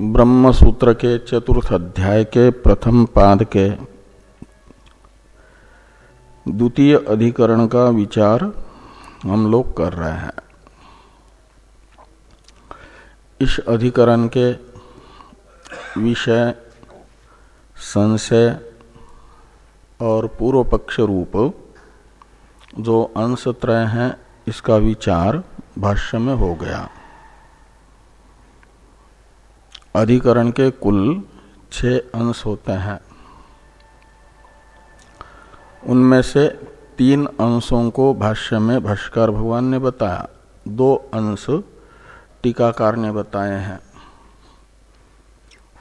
ब्रह्म सूत्र के चतुर्थ अध्याय के प्रथम पाद के द्वितीय अधिकरण का विचार हम लोग कर रहे हैं। इस अधिकरण के विषय, संशय और पूर्व पक्ष रूप जो अंश त्रय हैं, इसका विचार भाष्य में हो गया। अधिकरण के कुल छह अंश होते हैं। उनमें से तीन अंशों को भाष्य में भाष्कर भगवान ने बताया। दो अंश टीकाकार ने बताए हैं।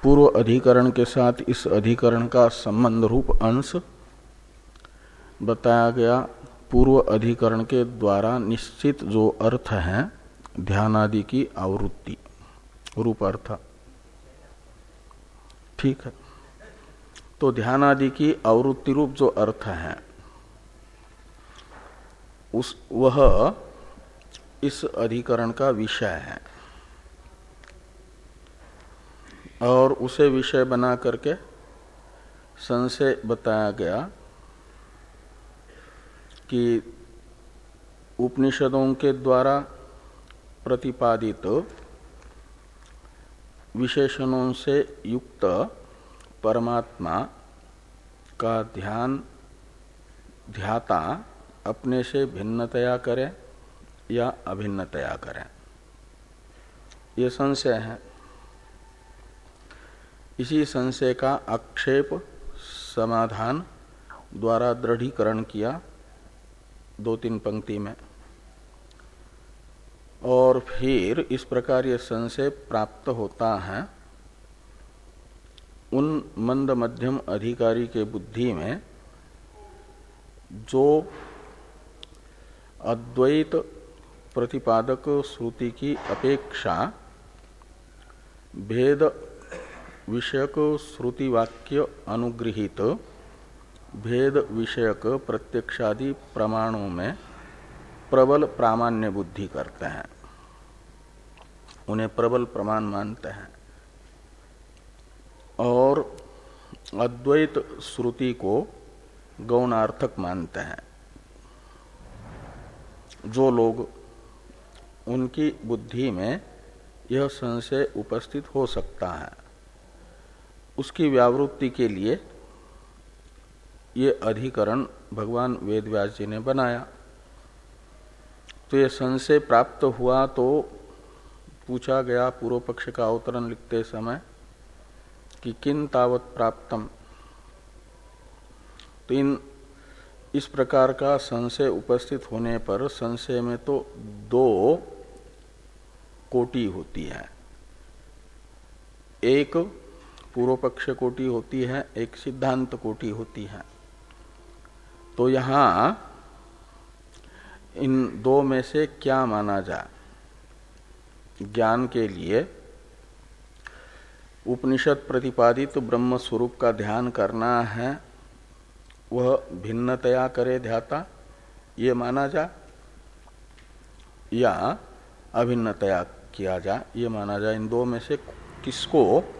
पूर्व अधिकरण के साथ इस अधिकरण का संबंध रूप अंश बताया गया। पूर्व अधिकरण के द्वारा निश्चित जो अर्थ है ध्यानादि की आवृत्ति, रूप अर्थ। ठीक है। तो ध्यान आदि की आवृत्ति रूप जो अर्थ है, उस, वह इस अधिकरण का विषय है। और उसे विषय बना करके संशय बताया गया कि उपनिषदों के द्वारा प्रतिपादित विशेषणों से युक्त परमात्मा का ध्यान, ध्याता अपने से भिन्नतया करे या अभिन्नतया करे। ये संशय है। इसी संशय का आक्षेप समाधान द्वारा दृढ़ीकरण किया दो तीन पंक्ति में। और फिर इस प्रकार ये संशय प्राप्त होता है। उन मंद मध्यम अधिकारी के बुद्धि में जो अद्वैत प्रतिपादक श्रुति की अपेक्षा भेद विषयक श्रुति वाक्य अनुगृहित, भेद विषयक प्रत्यक्षादि प्रमाणों में प्रबल प्रामाण्य बुद्धि करते हैं। उन्हें प्रबल प्रमाण मानते हैं। और अद्वैत श्रुति को गौणार्थक मानते हैं। जो लोग उनकी बुद्धि में यह संशय उपस्थित हो सकता है, उसकी व्यावृत्ति के लिए ये अधिकरण भगवान वेदव्यास जी ने बनाया। तो ये संशय प्राप्त हुआ तो पूछा गया पूर्व पक्ष का अवतरण लिखते समय कि किन तावत प्राप्तम। तो इन, इस प्रकार का संशय उपस्थित होने पर संशय में तो दो कोटि होती है। एक पूर्व पक्ष कोटि होती है, एक सिद्धांत कोटि होती है। तो यहाँ इन दो में से क्या माना जाए ज्ञान के लिए उपनिषद प्रतिपादित ब्रह्म स्वरूप का ध्यान करना है, वह भिन्नतया करे ध्याता, ये माना जा? या अभिन्नतया किया जा, ये माना जा? इन दो में से किसको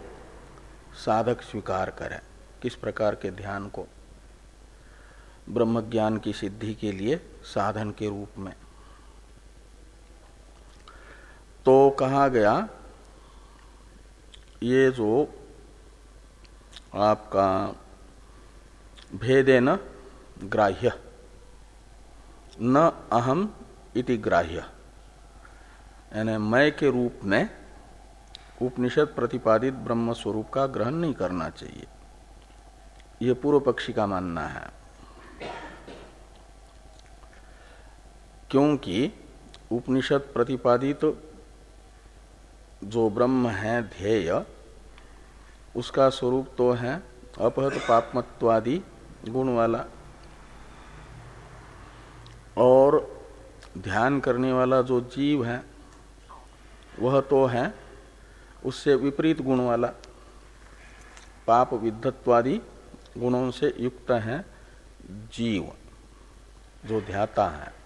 साधक स्वीकार करे? किस प्रकार के ध्यान को? ब्रह्म ज्ञान की सिद्धि के लिए साधन के रूप में। तो कहा गया, ये जो आपका भेदे न ग्राह्य, न अहम इति ग्राह्य। यानी मय के रूप में उपनिषद प्रतिपादित ब्रह्म स्वरूप का ग्रहण नहीं करना चाहिए। यह पूर्व पक्षी का मानना है। क्योंकि उपनिषद प्रतिपादित तो जो ब्रह्म है ध्येय, उसका स्वरूप तो है अपहत पापमत्वादि गुण वाला। और ध्यान करने वाला जो जीव है, वह तो है उससे विपरीत गुण वाला। पाप विद्धत्वादि गुणों से युक्त है जीव, जो ध्याता है।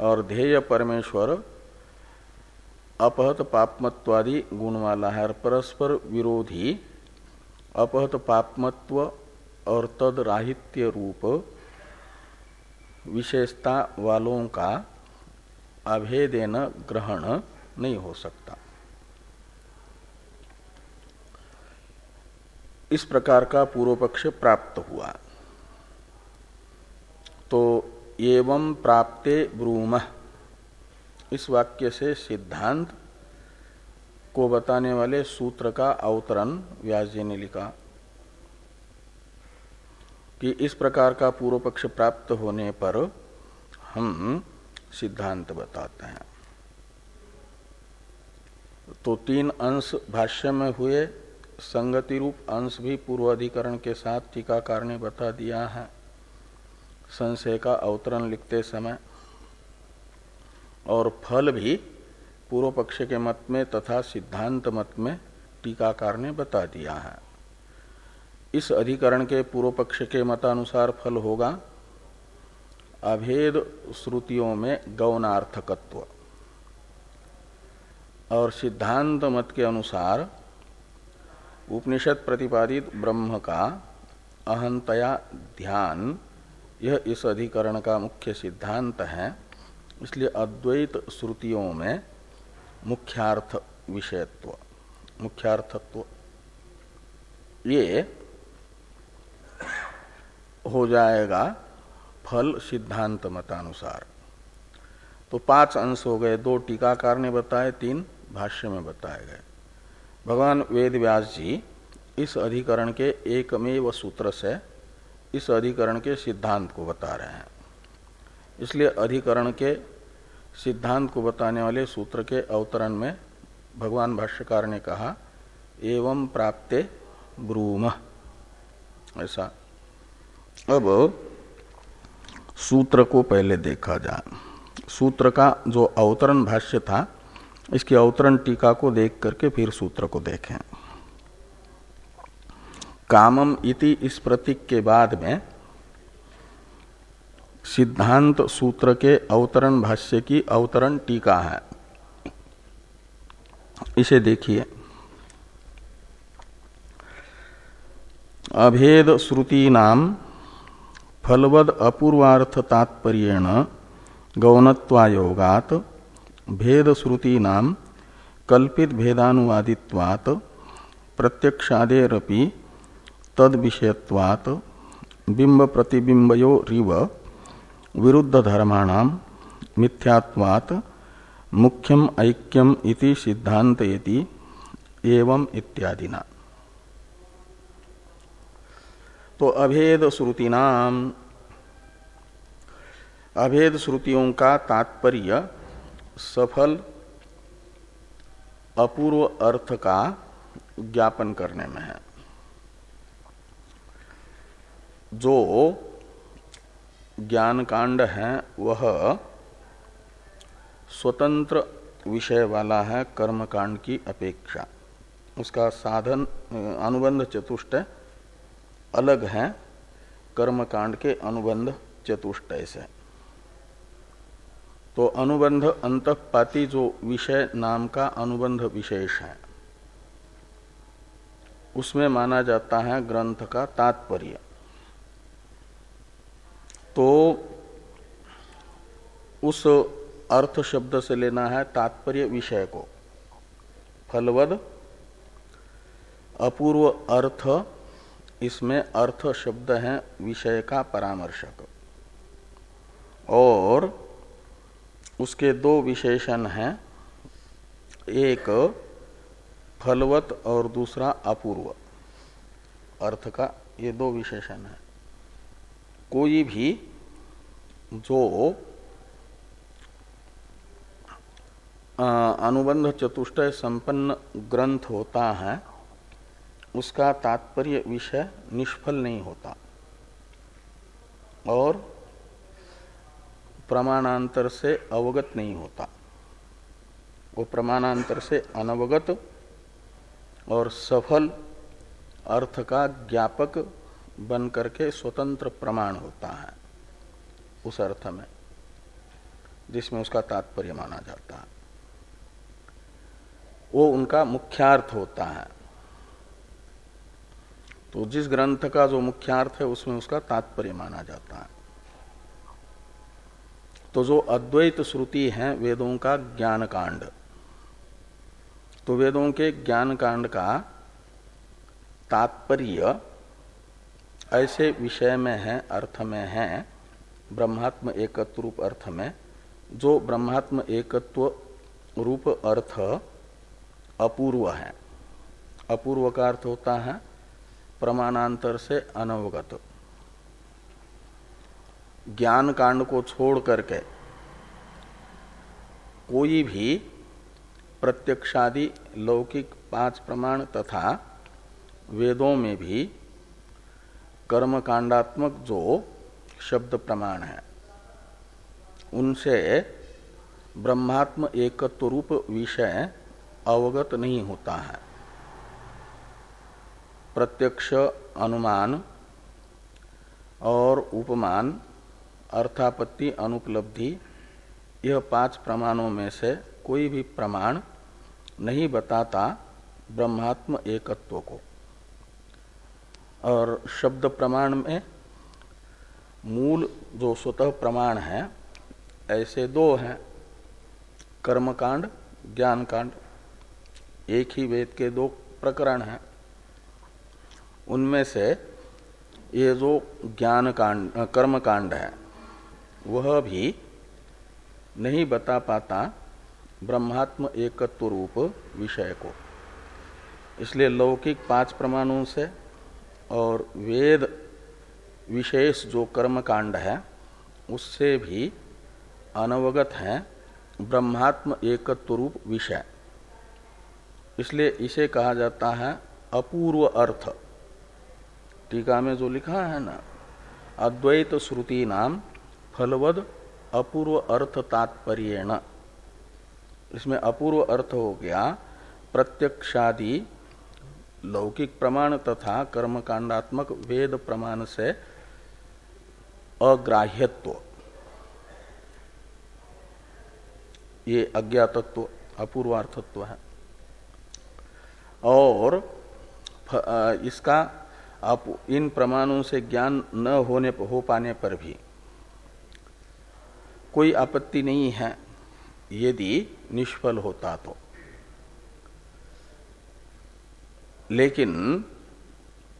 और ध्येय परमेश्वर, अपहत पापमत्वादि गुण वाला है और परस्पर विरोधी, अपहत पापमत्व और तद राहित्य रूप विशेषता वालों का अभेदेन ग्रहण नहीं हो सकता। इस प्रकार का पूर्व पक्ष प्राप्त हुआ। तो एवं प्राप्ते ब्रूम। इस वाक्य से सिद्धांत को बताने वाले सूत्र का अवतरण व्यास जी ने लिखा कि इस प्रकार का पूर्व पक्ष प्राप्त होने पर हम सिद्धांत बताते हैं। तो तीन अंश भाष्य में हुए, संगति रूप अंश भी पूर्व अधिकरण के साथ टीकाकार ने बता दिया है। संशय का अवतरण लिखते समय और फल भी पूर्व पक्ष के मत में तथा सिद्धांत मत में टीकाकार ने बता दिया है। इस अधिकरण के पूर्व पक्ष के मतानुसार फल होगा। अभेद श्रुतियों में गौनार्थकत्व। और सिद्धांत मत के अनुसार उपनिषद प्रतिपादित ब्रह्म का अहंतया ध्यान यह इस अधिकरण का मुख्य सिद्धांत है। इसलिए अद्वैत श्रुतियों में मुख्यार्थ विषयत्व, मुख्यार्थत्व, ये हो जाएगा फल सिद्धांत मतानुसार। तो पाँच अंश हो गए, दो टीकाकार ने बताए, तीन भाष्य में बताए गए। भगवान वेद व्यास जी इस अधिकरण के एकमेव सूत्र से इस अधिकरण के सिद्धांत को बता रहे हैं। इसलिए अधिकरण के सिद्धांत को बताने वाले सूत्र के अवतरण में भगवान भाष्यकार ने कहा, एवं प्राप्ते ब्रूम। ऐसा। अब सूत्र को पहले देखा जाए। सूत्र का जो अवतरण भाष्य था, इसकी अवतरण टीका को देख करके फिर सूत्र को देखें। कामम इति इस प्रतीक के बाद में सिद्धांत सूत्र के अवतरण भाष्य की अवतरण टीका है। इसे देखिए। अभेद श्रुति नाम फलवद अपूर्वार्थ तात्पर्यण गौनत्वायोगात भेद श्रुति नाम कल्पित भेदानुवादित्वात् प्रत्यक्षादेरपि तद विषयत्वात् बिंब प्रतिबिंबयो रिव विरुद्ध धर्माणाम मिथ्यात्वात् मुख्यम ऐक्यम इति सिद्धांत एवं इत्यादिना। तो अभेद श्रुति नाम अभेद श्रुतियों का तात्पर्य सफल अपूर्व अर्थ का ज्ञापन करने में है। जो ज्ञान कांड है, वह स्वतंत्र विषय वाला है कर्म कांड की अपेक्षा। उसका साधन, अनुबंध चतुष्ट अलग है कर्म कांड के अनुबंध चतुष्टय से तो अनुबंध अंतपाती जो विषय नाम का अनुबंध विशेष है, उसमें माना जाता है ग्रंथ का तात्पर्य। तो उस अर्थ शब्द से लेना है तात्पर्य विषय को। फलवद, अपूर्व अर्थ, इसमें अर्थ शब्द है विषय का परामर्शक। और उसके दो विशेषण हैं, एक फलवत और दूसरा अपूर्व। अर्थ का ये दो विशेषण है। कोई भी जो अनुबंध चतुष्टय संपन्न ग्रंथ होता है, उसका तात्पर्य विषय निष्फल नहीं होता। और प्रमाणांतर से अवगत नहीं होता। वो प्रमाणांतर से अनवगत और सफल अर्थ का ज्ञापक बन करके स्वतंत्र प्रमाण होता है, उस अर्थ में, जिसमें उसका तात्पर्य माना जाता है। वो उनका मुख्यार्थ होता है। तो जिस ग्रंथ का जो मुख्यार्थ है, उसमें उसका तात्पर्य माना जाता है। तो जो अद्वैत श्रुति है, वेदों का ज्ञान कांड तो वेदों के ज्ञान कांड का तात्पर्य ऐसे विषय में है, अर्थ में है, ब्रह्मात्म एकत्व रूप अर्थ में, जो ब्रह्मात्म एकत्व रूप अर्थ अपूर्व है। अपूर्व का अर्थ होता है प्रमाणांतर से अनवगत। ज्ञान कांड को छोड़ करके कोई भी प्रत्यक्षादि लौकिक पाँच प्रमाण तथा वेदों में भी कर्म कांडात्मक जो शब्द प्रमाण है, उनसे ब्रह्मात्म एकत्व रूप विषय अवगत नहीं होता है। प्रत्यक्ष अनुमान और उपमान, अर्थापत्ति, अनुपलब्धि, यह पाँच प्रमाणों में से कोई भी प्रमाण नहीं बताता ब्रह्मात्म एकत्व को। और शब्द प्रमाण में मूल जो स्वतः प्रमाण है, ऐसे दो हैं, कर्मकांड ज्ञान कांड एक ही वेद के दो प्रकरण हैं। उनमें से ये जो ज्ञान कांड कर्म कांड है, वह भी नहीं बता पाता ब्रह्मात्म एकत्व रूप विषय को। इसलिए लौकिक पाँच प्रमाणों से और वेद विशेष जो कर्म कांड है, उससे भी अनवगत है, ब्रह्मात्म एकत्व रूप विषय। इसलिए इसे कहा जाता है अपूर्व अर्थ। टीका में जो लिखा है ना, अद्वैत श्रुति नाम फलवद अपूर्व अर्थ तात्पर्य इसमें अपूर्व अर्थ हो गया प्रत्यक्षादि लौकिक प्रमाण तथा कर्मकांडात्मक वेद प्रमाण से अग्राह्यत्व। ये अज्ञातत्व, अपूर्वार्थत्व है। और इसका आप इन प्रमाणों से ज्ञान न होने, हो पाने पर भी कोई आपत्ति नहीं है। यदि निष्फल होता तो। लेकिन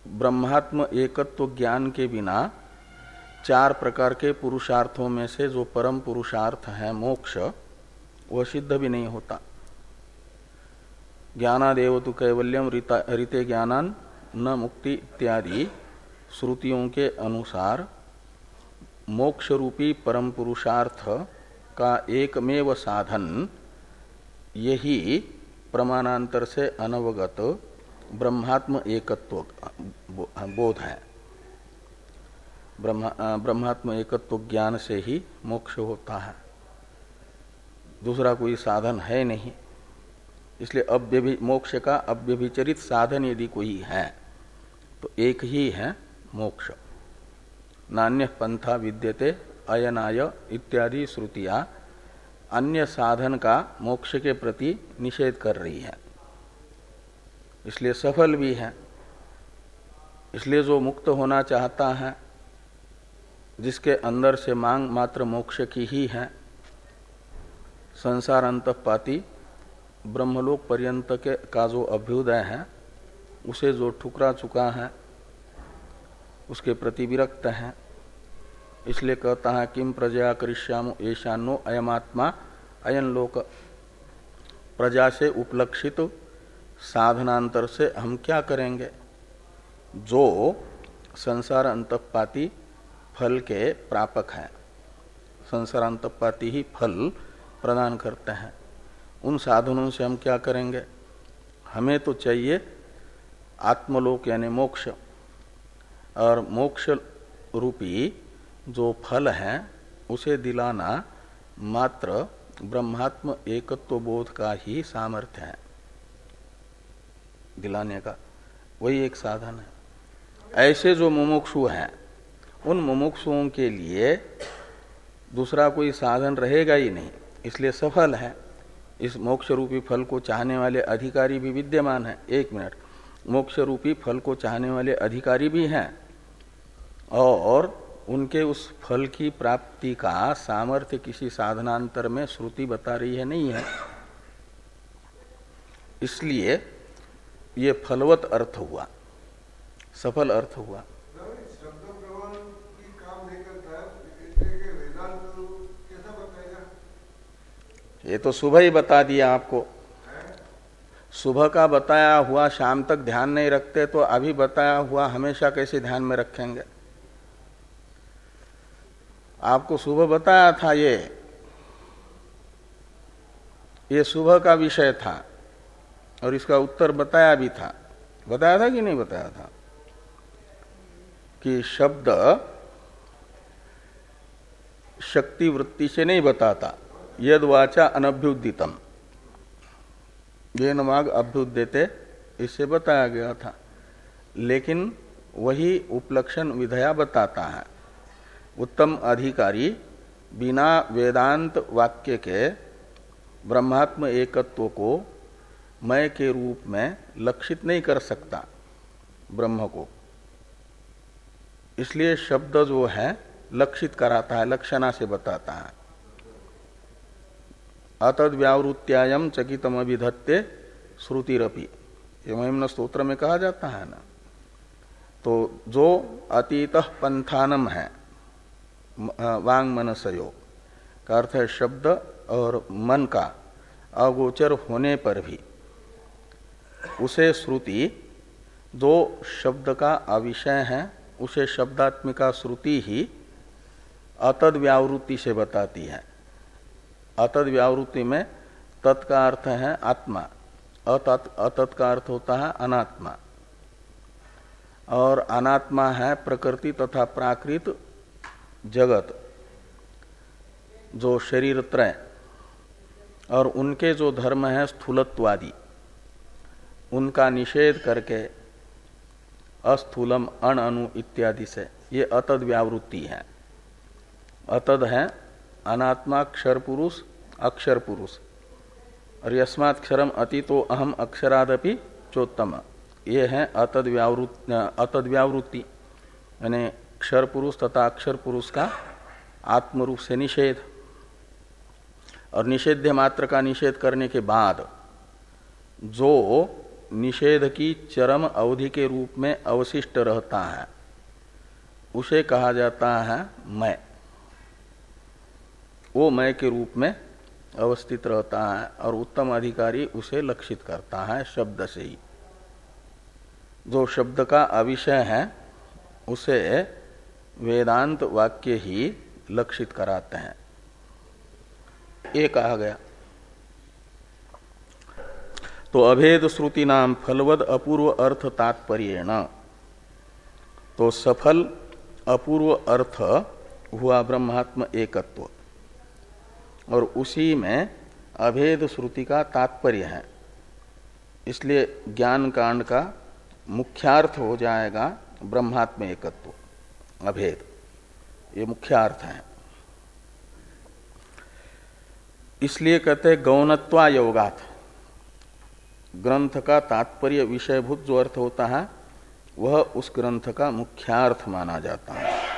ब्रह्मात्म एकत्व ज्ञान के बिना चार प्रकार के पुरुषार्थों में से जो परम पुरुषार्थ है, मोक्ष, वह सिद्ध भी नहीं होता। ज्ञानादेव तो कैवल्यम रीते ज्ञानान न मुक्ति इत्यादि श्रुतियों के अनुसार मोक्ष रूपी परम पुरुषार्थ का एकमेव साधन यही प्रमाणांतर से अनवगत ब्रह्मात्म एकत्व बोध है। ब्रह्मात्म एकत्व ज्ञान से ही मोक्ष होता है। दूसरा कोई साधन है नहीं। इसलिए मोक्ष का अव्यभिचरित साधन यदि कोई है तो एक ही है मोक्ष। नान्य पंथा विद्यते, अयनाय इत्यादि श्रुतियाँ अन्य साधन का मोक्ष के प्रति निषेध कर रही है। इसलिए सफल भी है। इसलिए जो मुक्त होना चाहता है, जिसके अंदर से मांग मात्र मोक्ष की ही है, संसार अंतपाती ब्रह्मलोक पर्यंत के का जो अभ्युदय है, उसे जो ठुकरा चुका है, उसके प्रति विरक्त है। इसलिए कहता है किम प्रजा करिष्यामो ऐशानो अयमात्मा अयन लोक प्रजा से उपलक्षित। साधनांतर से हम क्या करेंगे? जो संसार अंतपाती फल के प्रापक हैं। संसार अंतपाती ही फल प्रदान करते हैं। उन साधनों से हम क्या करेंगे? हमें तो चाहिए आत्मलोक यानी मोक्ष। और मोक्ष रूपी जो फल है, उसे दिलाना मात्र ब्रह्मात्म एकत्व बोध का ही सामर्थ्य है। दिलाने का, वही एक साधन है। ऐसे जो मुमुक्षु हैं, उन मुमुक्षुओं के लिए दूसरा कोई साधन रहेगा ही नहीं, इसलिए सफल है। इस मोक्ष रूपी फल को चाहने वाले अधिकारी भी विद्यमान है। एक मिनट मोक्ष रूपी फल को चाहने वाले अधिकारी भी हैं, और उनके उस फल की प्राप्ति का सामर्थ्य किसी साधनांतर में श्रुति बता रही है, नहीं है। इसलिए ये फलवत अर्थ हुआ। सफल अर्थ हुआ। ये तो सुबह ही बता दिया आपको। सुबह का बताया हुआ, शाम तक ध्यान नहीं रखते तो अभी बताया हुआ हमेशा कैसे ध्यान में रखेंगे? आपको सुबह बताया था ये। ये सुबह का विषय था। और इसका उत्तर बताया भी था। बताया था कि नहीं बताया था? कि शब्द शक्ति वृत्ति से नहीं बताता। यद वाचा अनभ्युदितम। ये नमाग अभ्युदेते इससे बताया गया था। लेकिन वही उपलक्षण विधया बताता है। उत्तम अधिकारी बिना वेदांत वाक्य के ब्रह्मात्म एकत्व को मय के रूप में लक्षित नहीं कर सकता ब्रह्म को। इसलिए शब्द जो है, लक्षित कराता है, लक्षणा से बताता है। अतद व्यावृत्यायम चकितम अभिधत्ते श्रुतिरपि। ये महिमन स्त्रोत्र में कहा जाता है ना। तो जो अतीत पंथानम है वांग मनसयोग का अर्थ है शब्द और मन का अगोचर होने पर भी उसे श्रुति जो शब्द का अविषय है, उसे शब्दात्मिका श्रुति ही अतद व्यावृत्ति से बताती है। अतद व्यावृत्ति में तत् अर्थ है आत्मा, अतत का अर्थ होता है अनात्मा। और अनात्मा है प्रकृति तथा प्राकृत जगत, जो शरीर त्रय, और उनके जो धर्म है स्थूलत्वादि। उनका निषेध करके अस्थूलम, अण, अणु इत्यादि से। ये अतद व्यावृत्ति है। अतद है अनात्मा, क्षर पुरुष, अक्षर पुरुष। और यस्मात् क्षरम अति तो अहम अक्षरादपि चोत्तम। ये है अतद व्यावृत्ति अतद व्यावृत्ति। यानी क्षर पुरुष तथा अक्षर पुरुष का आत्म रूप से निषेध। और निषेध मात्र का निषेध करने के बाद जो निषेध की चरम अवधि के रूप में अवशिष्ट रहता है। उसे कहा जाता है मैं। वो मैं के रूप में अवस्थित रहता है और उत्तम अधिकारी उसे लक्षित करता है शब्द से ही। जो शब्द का अविषय है, उसे वेदांत वाक्य ही लक्षित कराते हैं। ये कहा गया। तो अभेद श्रुति नाम फलवद अपूर्व अर्थ तात्पर्य तो सफल, अपूर्व अर्थ हुआ ब्रह्मात्म एकत्व। और उसी में अभेद श्रुति का तात्पर्य है। इसलिए ज्ञान कांड का मुख्यार्थ हो जाएगा ब्रह्मात्म एकत्व, अभेद। ये मुख्य अर्थ है। इसलिए कहते हैं गौणत्वा योगात ग्रंथ का तात्पर्य विषयभूत जो अर्थ होता है, वह उस ग्रंथ का मुख्यार्थ माना जाता है।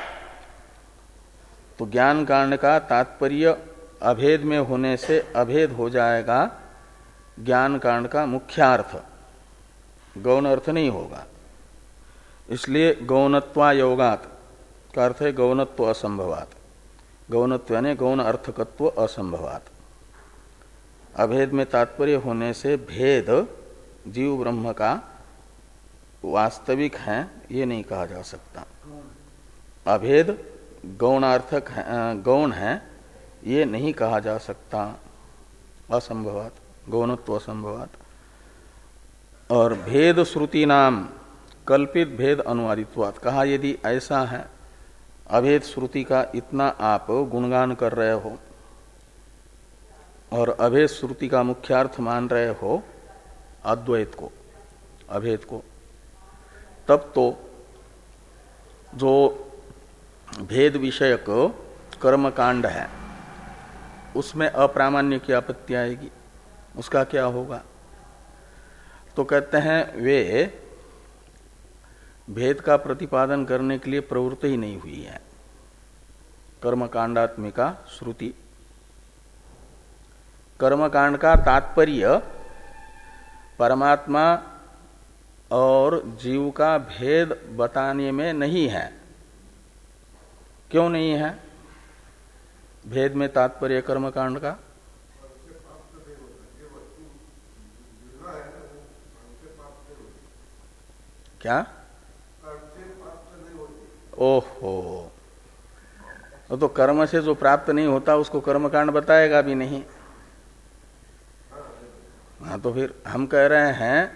तो ज्ञान कांड का तात्पर्य अभेद में होने से अभेद हो जाएगा, ज्ञान कांड का मुख्यार्थ। गौण अर्थ नहीं होगा। इसलिए गौणत्वा योगात का अर्थ है गौणत्व असंभवात। गौणत्व यानी गौण अर्थकत्व असंभवात। अभेद में तात्पर्य होने से भेद जीव ब्रह्म का वास्तविक है, ये नहीं कहा जा सकता। अभेद गौणार्थक गौण है, ये नहीं कहा जा सकता। असंभवात, गौणत्व असंभवात। और भेद श्रुति नाम, कल्पित भेद अनुवादित्वात। कहा यदि ऐसा है, अभेद श्रुति का इतना आप गुणगान कर रहे हो और अभेद श्रुति का मुख्यार्थ मान रहे हो अद्वैत को, अभेद को, तब तो जो भेद विषयक कर्म कांड है, उसमें अप्रामाण्य की आपत्ति आएगी। उसका क्या होगा? तो कहते हैं, वे भेद का प्रतिपादन करने के लिए प्रवृत्ति ही नहीं हुई है। कर्मकांडात्मिका श्रुति। कर्मकांड का तात्पर्य परमात्मा और जीव का भेद बताने में नहीं है। क्यों नहीं है? भेद में तात्पर्य कर्मकांड का? क्या? ओहो। तो कर्म से जो प्राप्त नहीं होता, उसको कर्मकांड बताएगा भी नहीं। हाँ तो फिर हम कह रहे हैं,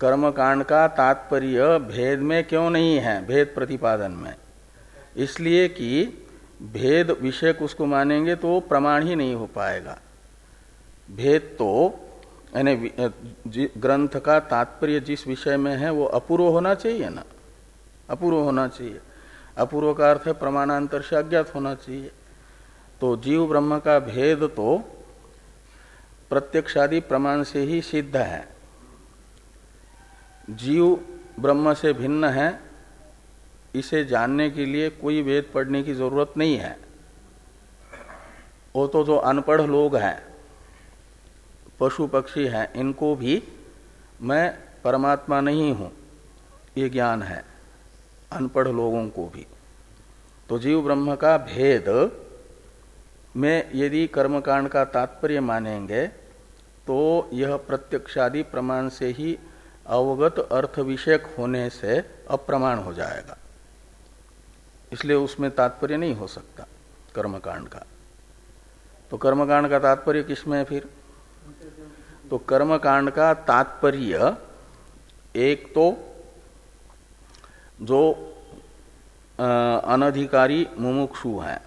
कर्मकांड का तात्पर्य भेद में क्यों नहीं है? भेद प्रतिपादन में। इसलिए कि भेद विषय उसको मानेंगे तो प्रमाण ही नहीं हो पाएगा। भेद तो यानी ग्रंथ का तात्पर्य जिस विषय में है, वो अपूर्व होना चाहिए ना? अपूर्व होना चाहिए। अपूर्व का अर्थ है प्रमाणांतर से अज्ञात होना चाहिए। तो जीव ब्रह्म का भेद तो प्रत्यक्षादि प्रमाण से ही सिद्ध है। जीव ब्रह्म से भिन्न है। इसे जानने के लिए कोई वेद पढ़ने की ज़रूरत नहीं है। वो तो जो अनपढ़ लोग हैं, पशु पक्षी हैं, इनको भी मैं परमात्मा नहीं हूँ। ये ज्ञान है, अनपढ़ लोगों को भी। तो जीव ब्रह्म का भेद, में यदि कर्मकांड का तात्पर्य मानेंगे तो यह प्रत्यक्षादि प्रमाण से ही अवगत अर्थ विषयक होने से अप्रमाण हो जाएगा। इसलिए उसमें तात्पर्य नहीं हो सकता कर्मकांड का। तो कर्मकांड का तात्पर्य किसमें है फिर? तो कर्मकांड का तात्पर्य एक तो जो अनधिकारी मुमुक्षु है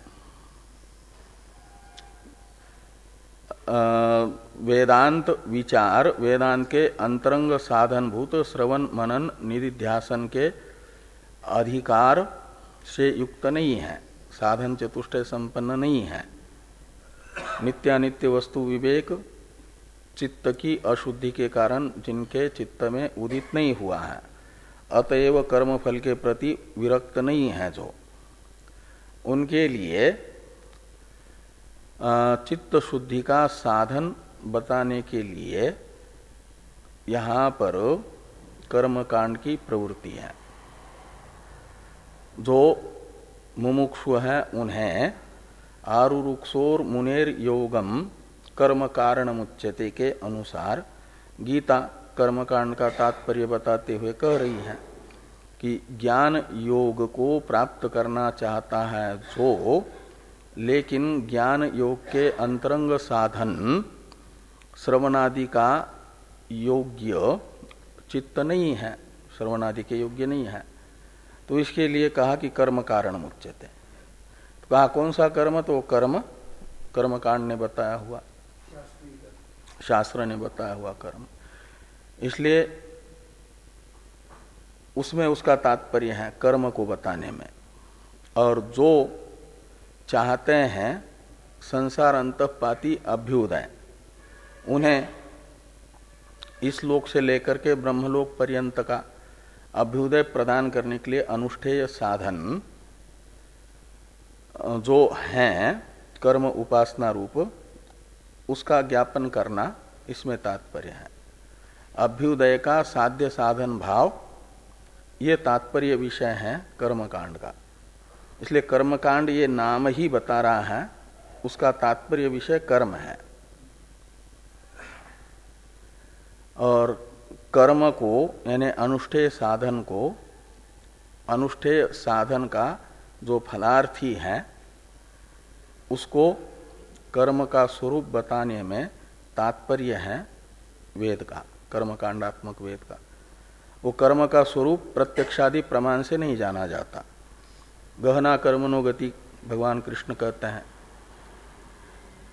वेदांत विचार, वेदांत के अंतरंग साधनभूत श्रवण मनन निधिध्यासन के अधिकार से युक्त नहीं है। साधन चतुष्ट संपन्न नहीं है। नित्यानित्य वस्तु विवेक चित्त की अशुद्धि के कारण जिनके चित्त में उदित नहीं हुआ है, अतएव कर्म फल के प्रति विरक्त नहीं है जो। उनके लिए चित्त शुद्धि का साधन बताने के लिए यहाँ पर कर्म कांड की प्रवृत्ति है। जो मुमुक्षु है, उन्हें आरुरुक्षोर मुनेर योगम कर्म कारण मुच्यते के अनुसार गीता कर्मकांड का तात्पर्य बताते हुए कह रही है कि ज्ञान योग को प्राप्त करना चाहता है, जो लेकिन ज्ञान योग के अंतरंग साधन श्रवणादि का योग्य चित्त नहीं है। श्रवणादि के योग्य नहीं है। तो इसके लिए कहा कि कर्म कारण मुच्यते। तो कहा, कौन सा कर्म? तो कर्म, कर्मकांड ने बताया हुआ। शास्त्र ने बताया हुआ कर्म। इसलिए उसमें उसका तात्पर्य है कर्म को बताने में। और जो चाहते हैं संसार अंतपाती अभ्युदय। उन्हें इस लोक से लेकर के ब्रह्मलोक पर्यंत का अभ्युदय प्रदान करने के लिए अनुष्ठेय साधन जो है, कर्म उपासना रूप, उसका ज्ञापन करना इसमें तात्पर्य है। अभ्युदय का साध्य साधन भाव, ये तात्पर्य विषय है कर्मकांड का। इसलिए कर्मकांड ये नाम ही बता रहा है, उसका तात्पर्य विषय कर्म है। और कर्म को, यानी अनुष्ठेय साधन को, अनुष्ठेय साधन का जो फलार्थी है, उसको कर्म का स्वरूप बताने में तात्पर्य है वेद का, कर्मकांडात्मक वेद का। वो कर्म का स्वरूप प्रत्यक्षादि प्रमाण से नहीं जाना जाता। गहना कर्मनोगति भगवान कृष्ण कहते हैं।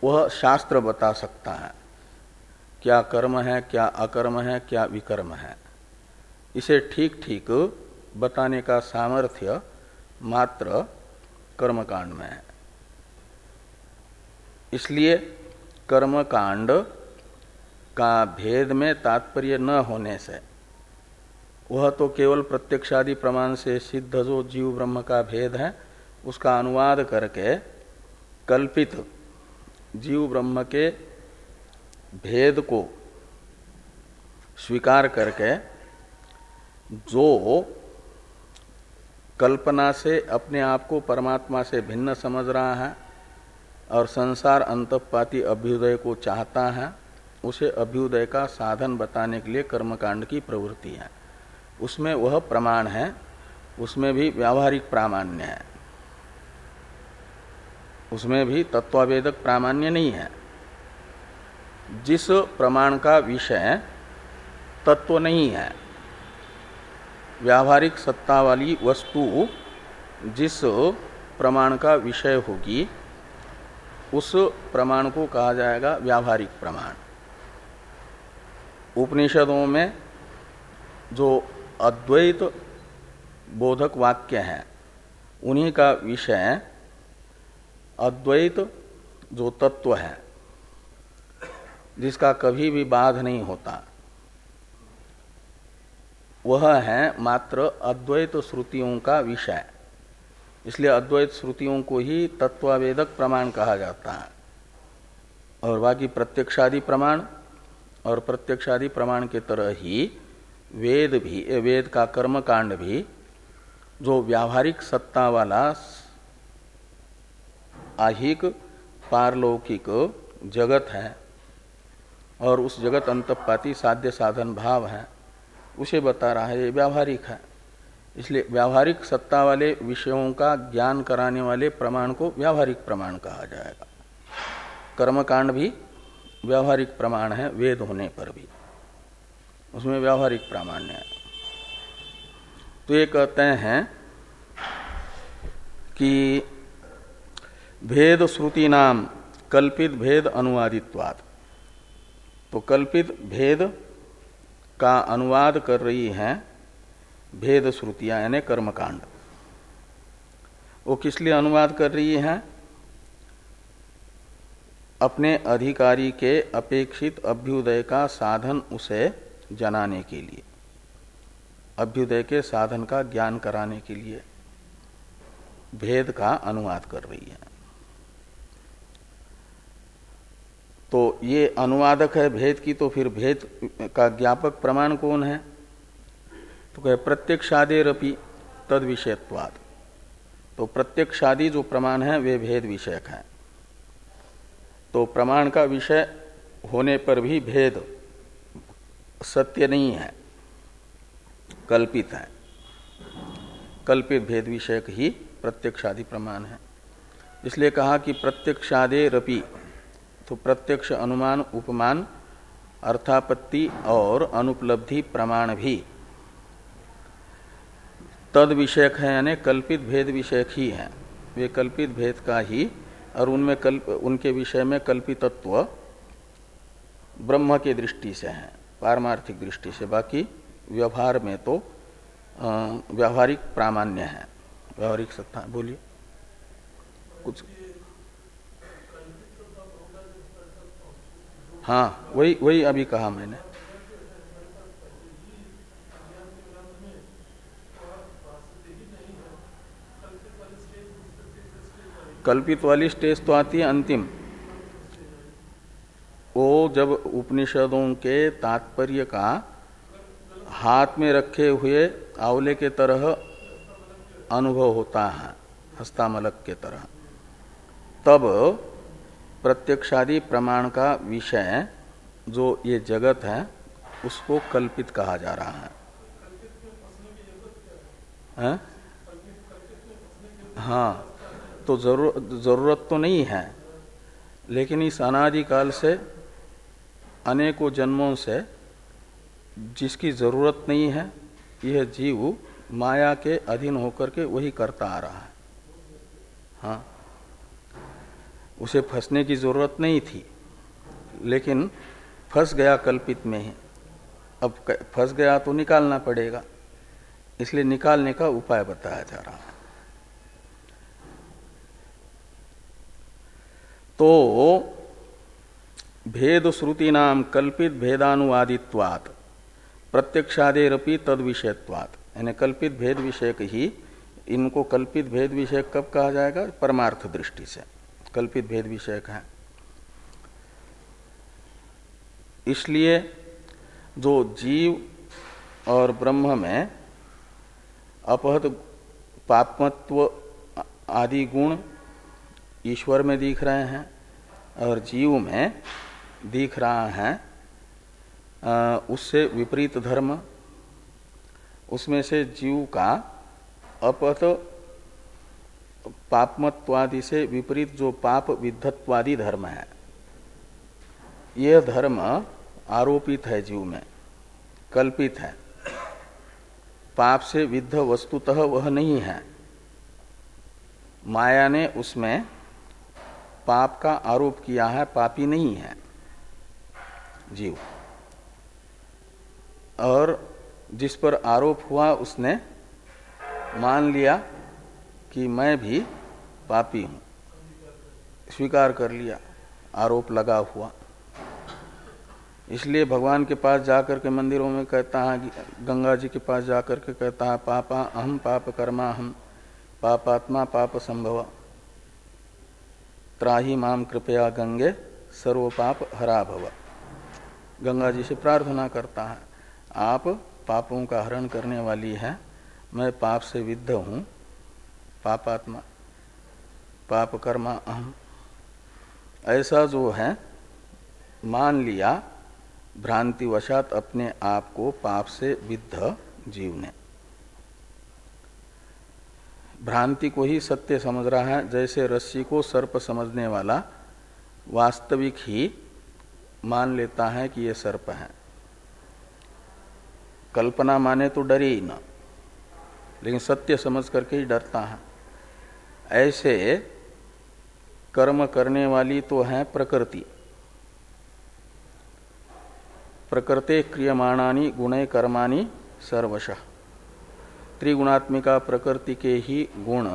वह शास्त्र बता सकता है। क्या कर्म है, क्या अकर्म है, क्या विकर्म है। इसे ठीक ठीक बताने का सामर्थ्य मात्र कर्मकांड में है। इसलिए कर्मकांड का भेद में तात्पर्य न होने से वह तो केवल प्रत्यक्षादि प्रमाण से सिद्ध जो जीव ब्रह्म का भेद है, उसका अनुवाद करके कल्पित जीव ब्रह्म के भेद को स्वीकार करके जो कल्पना से अपने आप को परमात्मा से भिन्न समझ रहा है और संसार अंतपाती अभ्युदय को चाहता है, उसे अभ्युदय का साधन बताने के लिए कर्मकांड की प्रवृत्ति है। उसमें वह प्रमाण है, उसमें भी व्यावहारिक प्रामाण्य है। उसमें भी तत्वावेदक प्रामाण्य नहीं है। जिस प्रमाण का विषय तत्व नहीं है। व्यावहारिक सत्ता वाली वस्तु जिस प्रमाण का विषय होगी, उस प्रमाण को कहा जाएगा व्यावहारिक प्रमाण। उपनिषदों में जो अद्वैत बोधक वाक्य है। उन्हीं का विषय अद्वैत जो तत्व है, जिसका कभी भी बाध नहीं होता। वह है मात्र अद्वैत श्रुतियों का विषय। इसलिए अद्वैत श्रुतियों को ही तत्वावेदक प्रमाण कहा जाता है। और बाकी प्रत्यक्षादि प्रमाण और प्रत्यक्षादि प्रमाण के तरह ही वेद भी वेद का कर्म कांड भी, जो व्यावहारिक सत्ता वाला आहिक, पारलौकिक जगत है, और उस जगत अंतपाती साध्य साधन भाव है, उसे बता रहा है, ये व्यावहारिक है। इसलिए व्यावहारिक सत्ता वाले विषयों का ज्ञान कराने वाले प्रमाण को व्यावहारिक प्रमाण कहा जाएगा। कर्मकांड भी व्यावहारिक प्रमाण है, वेद होने पर भी। उसमें व्यावहारिक प्रामाण्य है। तो ये कहते हैं कि भेद श्रुति नाम कल्पित भेद अनुवादित्वाद। तो कल्पित भेद का अनुवाद कर रही हैं भेद श्रुतियाँ, यानी कर्मकांड। वो किस लिए अनुवाद कर रही हैं? अपने अधिकारी के अपेक्षित अभ्युदय का साधन उसे जनाने के लिए, अभ्युदय के साधन का ज्ञान कराने के लिए भेद का अनुवाद कर रही है। तो ये अनुवादक है भेद की तो फिर भेद का ज्ञापक प्रमाण कौन है? तो कहे, प्रत्यक्षादेरपि तद विषयत्वाद तो प्रत्यक्षादि जो प्रमाण है, वे भेद विषयक है। तो प्रमाण का विषय होने पर भी भेद सत्य नहीं है, कल्पित है। कल्पित भेद विषयक ही प्रत्यक्षादि प्रमाण है। इसलिए कहा कि प्रत्यक्षादे रपि तो प्रत्यक्ष अनुमान, उपमान, अर्थापत्ति और अनुपलब्धि प्रमाण भी तद विषयक है, यानी कल्पित भेद विषयक ही है। वे कल्पित भेद का ही और उनमें कल्प, उनके विषय में कल्पितत्व ब्रह्म की दृष्टि से है। पारमार्थिक दृष्टि से, बाकी व्यवहार में तो व्यवहारिक प्रामाण्य है। व्यवहारिक सत्ता, बोलिए। कुछ। हाँ वही वही अभी कहा मैंने। कल्पित वाली स्टेज तो आती है अंतिम। वो जब उपनिषदों के तात्पर्य का हाथ में रखे हुए आंवले के तरह अनुभव होता है हस्तामलक के तरह तब प्रत्यक्षादि प्रमाण का विषय जो ये जगत है उसको कल्पित कहा जा रहा है, है? तो ज़रूरत ज़रूरत तो नहीं है लेकिन इस अनादिकाल से अनेकों जन्मों से जिसकी ज़रूरत नहीं है, यह जीव माया के अधीन होकर के वही करता आ रहा है। हाँ उसे फंसने की ज़रूरत नहीं थी, लेकिन फंस गया कल्पित में ही। अब फंस गया तो निकालना पड़ेगा, इसलिए निकालने का उपाय बताया जा रहा है। तो भेद श्रुति नाम कल्पित भेदानुवादित्वात, प्रत्यक्षादेरपि तद विषयत्वात यानी कल्पित भेद विषयक ही, इनको कल्पित भेद विषय कब कहा जाएगा? परमार्थ दृष्टि से। कल्पित भेद विषयक है। इसलिए जो जीव और ब्रह्म में अपहत पापमत्व आदि गुण ईश्वर में दिख रहे हैं, और जीव में दिख रहा है उससे विपरीत धर्म, उसमें से जीव का अपत पापमत्वादि से विपरीत जो पाप विद्धत्वादि धर्म है, यह धर्म आरोपित है जीव में, कल्पित है। पाप से विद्ध वस्तुतः वह नहीं है। माया ने उसमें पाप का आरोप किया है, पापी नहीं है। जीव। और जिस पर आरोप हुआ, उसने मान लिया कि मैं भी पापी हूँ। स्वीकार कर लिया। आरोप लगा हुआ। इसलिए भगवान के पास जाकर के मंदिरों में कहता है गंगा जी के पास जाकर के कहता है, पापा अहम पाप कर्मा हम पापात्मा पाप संभव। त्राही माम कृपया गंगे सर्व पाप हरा भव। गंगा जी से प्रार्थना करता है, आप पापों का हरण करने वाली है, मैं पाप से विद्ध हूँ, पापात्मा, पाप कर्मा अहम। ऐसा जो है, मान लिया भ्रांति वशात अपने आप को पाप से विद्ध जीव ने। भ्रांति को ही सत्य समझ रहा है, जैसे रस्सी को सर्प समझने वाला वास्तविक ही मान लेता है कि यह सर्प है। कल्पना माने तो डरे ही ना, लेकिन सत्य समझ करके ही डरता है। ऐसे कर्म करने वाली तो है प्रकृति। प्रकृते क्रियमाणानी गुणे कर्माणी सर्वश। त्रिगुणात्मिका प्रकृति के ही गुण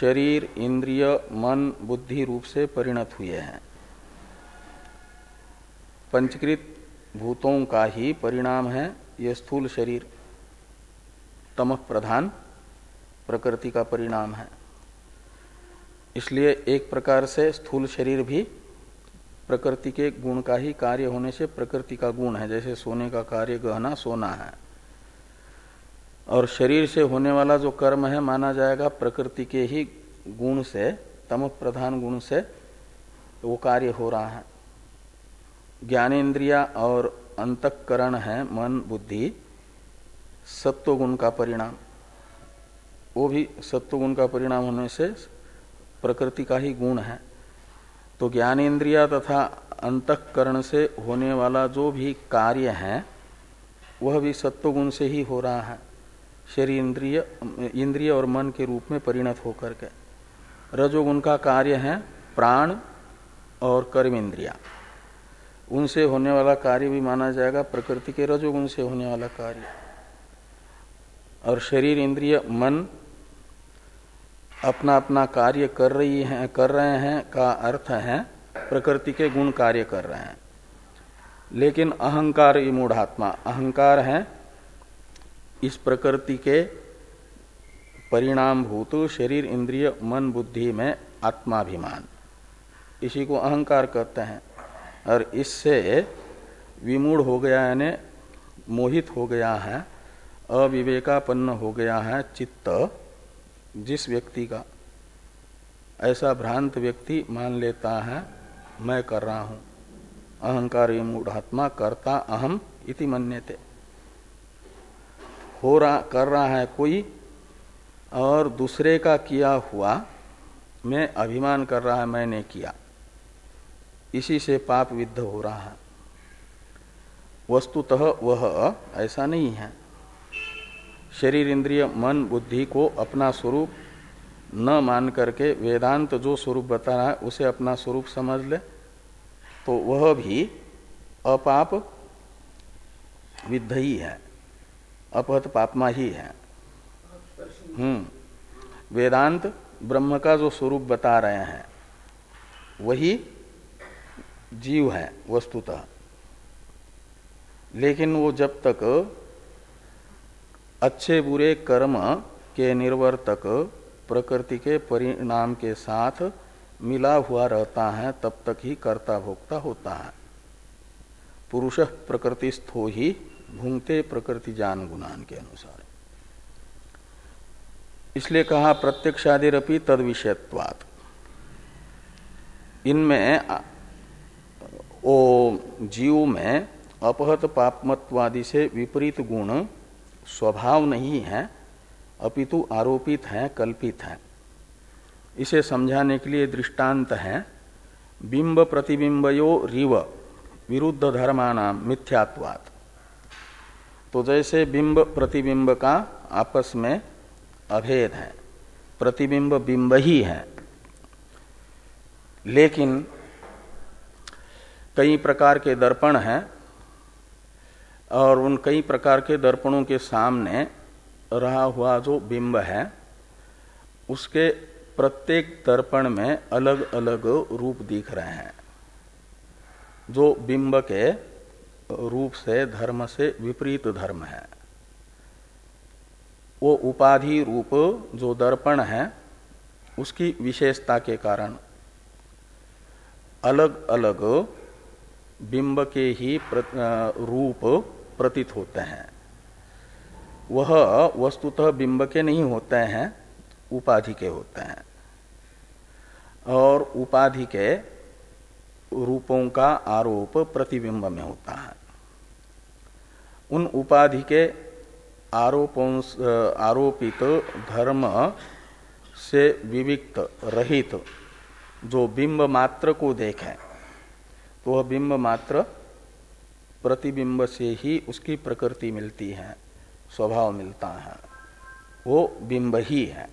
शरीर, इंद्रिय, मन, बुद्धि रूप से परिणत हुए हैं। पंचकृत भूतों का ही परिणाम है यह स्थूल शरीर। तमह प्रधान, प्रकृति का परिणाम है। इसलिए एक प्रकार से स्थूल शरीर भी प्रकृति के गुण का ही कार्य होने से प्रकृति का गुण है, जैसे सोने का कार्य गहना सोना है। और शरीर से होने वाला जो कर्म है, माना जाएगा प्रकृति के ही गुण से, तम प्रधान गुण से वो कार्य हो रहा है। ज्ञानेन्द्रिया और अंतकरण है, मन, बुद्धि, सत्वगुण का परिणाम। वो भी सत्वगुण का परिणाम होने से प्रकृति का ही गुण है। तो ज्ञानेन्द्रिया तथा अंतकरण से होने वाला जो भी कार्य है, वह भी सत्वगुण से ही हो रहा है। शरीर इंद्रिय इंद्रिय और मन के रूप में परिणत होकर के। रजोगुण का कार्य है प्राण और कर्म इंद्रिया उनसे होने वाला कार्य भी माना जाएगा, प्रकृति के रजोगुण से होने वाला कार्य। और शरीर, इंद्रिय, मन अपना अपना कार्य कर रही हैं, कर रहे हैं का अर्थ है, प्रकृति के गुण कार्य कर रहे हैं। लेकिन अहंकार मूढ़ात्मा अहंकार है इस प्रकृति के परिणाम भूत शरीर, इंद्रिय, मन, बुद्धि में आत्माभिमान। इसी को अहंकार कहते हैं। और इससे विमूढ़ हो गया, यानी मोहित हो गया है, अविवेकापन्न हो गया है चित्त, जिस व्यक्ति का ऐसा भ्रांत व्यक्ति मान लेता है, मैं कर रहा हूँ। अहंकार मूढ़ात्मा करता अहम इति मन्यते। हो रहा, कर रहा है कोई और दूसरे का किया हुआ, मैं अभिमान कर रहा है, मैंने किया। इसी से पाप विद्ध हो रहा है। वस्तुतः वह ऐसा नहीं है। शरीर इंद्रिय, मन, बुद्धि को अपना स्वरूप न मान करके वेदांत जो स्वरूप बता रहा है, उसे अपना स्वरूप समझ ले। तो वह भी अपाप विद्ध ही है। अपहत पापमा ही है। हम्म। वेदांत ब्रह्म का जो स्वरूप बता रहे हैं, वही जीव है, वस्तुतः। लेकिन वो जब तक अच्छे बुरे कर्म के निर्वर्तक प्रकृति के परिणाम के साथ मिला हुआ रहता है, तब तक ही कर्ता भोक्ता होता है। पुरुष प्रकृतिस्थो ही भूंगते प्रकृति जान गुणान के अनुसार। इसलिए कहा प्रत्यक्षादिरपि तद विषयत्वात् इनमें ओ जीव में अपहत पापमत्वादि से विपरीत गुण स्वभाव नहीं है, अपितु आरोपित है, कल्पित है। इसे समझाने के लिए दृष्टांत है, बिंब प्रतिबिंबयो रिव, विरुद्ध धर्माना मिथ्यात्वात। तो जैसे बिंब प्रतिबिंब का आपस में अभेद है, प्रतिबिंब बिंब ही है। लेकिन कई प्रकार के दर्पण हैं और उन कई प्रकार के दर्पणों के सामने रहा हुआ जो बिंब है, उसके प्रत्येक दर्पण में अलग अलग रूप दिख रहे हैं, जो बिंब के रूप से धर्म से विपरीत धर्म है। वो उपाधि रूप जो दर्पण है, उसकी विशेषता के कारण अलग अलग बिंब के ही प्रत, रूप प्रतीत होते हैं। वह वस्तुतः बिंब के नहीं होते हैं उपाधि के होते हैं। और उपाधि के रूपों का आरोप प्रतिबिंब में होता है। उन उपाधि के आरोपों आरोपित धर्म से विविक्त रहित जो बिंब मात्र को देखे तो वह बिंब मात्र प्रतिबिंब से ही उसकी प्रकृति मिलती है, स्वभाव मिलता है। वो बिंब ही है।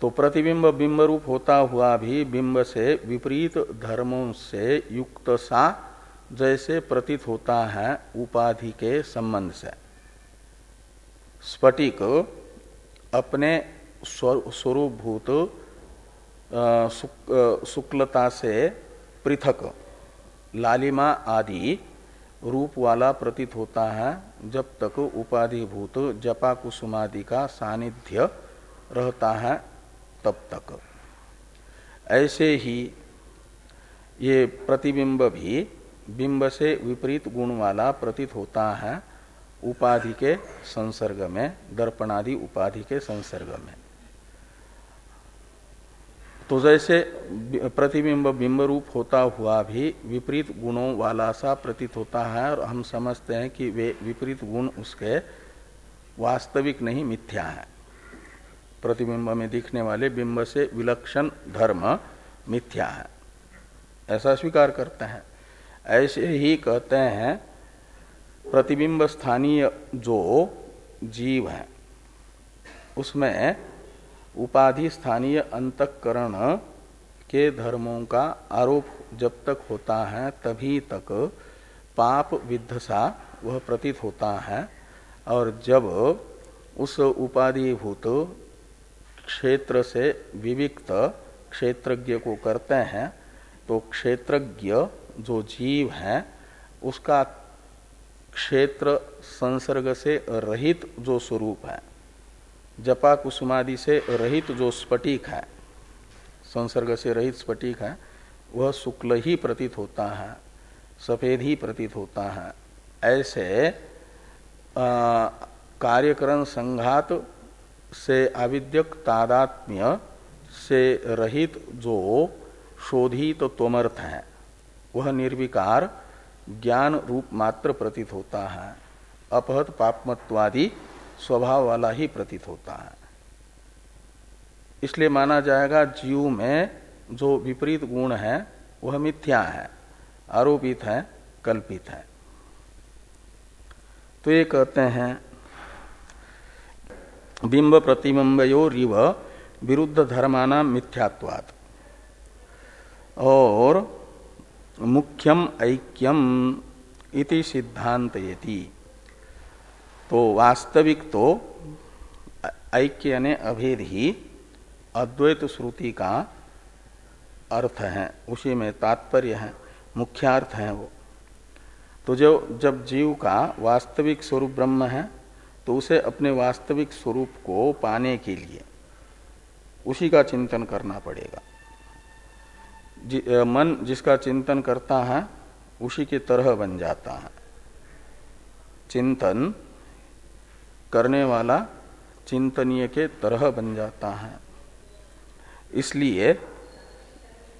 तो प्रतिबिंब बिंब रूप होता हुआ भी बिंब से विपरीत धर्मों से युक्त सा जैसे प्रतीत होता है उपाधि के संबंध से। स्फटिक अपने स्वरूपभूत शुक्लता से पृथक। लालिमा आदि रूप वाला प्रतीत होता है, जब तक उपाधिभूत जपा कुसुमादि का सानिध्य रहता है, तब तक। ऐसे ही ये प्रतिबिंब भी बिंब से विपरीत गुण वाला प्रतीत होता है, उपाधि के संसर्ग में, दर्पणादि उपाधि के संसर्ग में। तो जैसे प्रतिबिंब बिंब रूप होता हुआ भी विपरीत गुणों वाला सा प्रतीत होता है और हम समझते हैं कि वे विपरीत गुण उसके वास्तविक नहीं, मिथ्या है। प्रतिबिंब में दिखने वाले बिंब से विलक्षण धर्म मिथ्या है। ऐसा स्वीकार करते हैं। ऐसे ही कहते हैं, प्रतिबिंब स्थानीय जो जीव है, उसमें उपाधि स्थानीय अंतकरण के धर्मों का आरोप जब तक होता है, तभी तक पाप विध्वसा वह प्रतीत होता है। और जब उस उपाधिभूत क्षेत्र से विविक्त क्षेत्रज्ञ को करते हैं तो क्षेत्रज्ञ जो जीव है, उसका क्षेत्र संसर्ग से रहित जो स्वरूप है। जपा कुसुमादि से रहित जो स्फटिक है, संसर्ग से रहित स्फटिक है, वह शुक्ल ही प्रतीत होता है, सफ़ेद ही प्रतीत होता है। ऐसे कार्यकरण संघात से अविद्यक तादात्म्य से रहित जो शोधित तो तोमर्थ है, वह निर्विकार ज्ञान रूप मात्र प्रतीत होता है। अपहत पापमत्वादि स्वभाव वाला ही प्रतीत होता है। इसलिए माना जाएगा जीव में जो विपरीत गुण है, वह मिथ्या है, आरोपित है, कल्पित है। तो ये कहते हैं, बिंब प्रतिबिंबयो रिव विरुद्ध धर्माना मिथ्यात्वाद और मुख्यम ऐक्यम इति सिद्धांत यति तो वास्तविक तो ऐक्य ने अभेद ही अद्वैत श्रुति का अर्थ है उसी में तात्पर्य है मुख्यार्थ है वो। तो जो जब जीव का वास्तविक स्वरूप ब्रह्म है तो उसे अपने वास्तविक स्वरूप को पाने के लिए उसी का चिंतन करना पड़ेगा। जि, मन जिसका चिंतन करता है उसी की तरह बन जाता है। चिंतन करने वाला चिंतनीय के तरह बन जाता है। इसलिए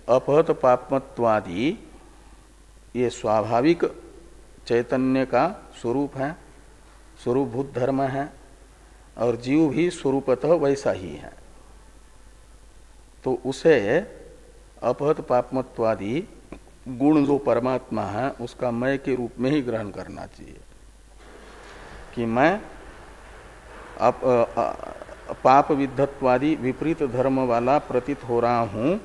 अपहत पापमत्वादि ये स्वाभाविक चैतन्य का स्वरूप है, स्वरूपभूत धर्म है, और जीव भी स्वरूपतः वैसा ही है। तो उसे अपहत पापमत्वादि गुण जो परमात्मा है, उसका मय के रूप में ही ग्रहण करना चाहिए। कि मैं अप, पाप विद्धत्वादि विपरीत धर्म वाला प्रतीत हो रहा हूँ।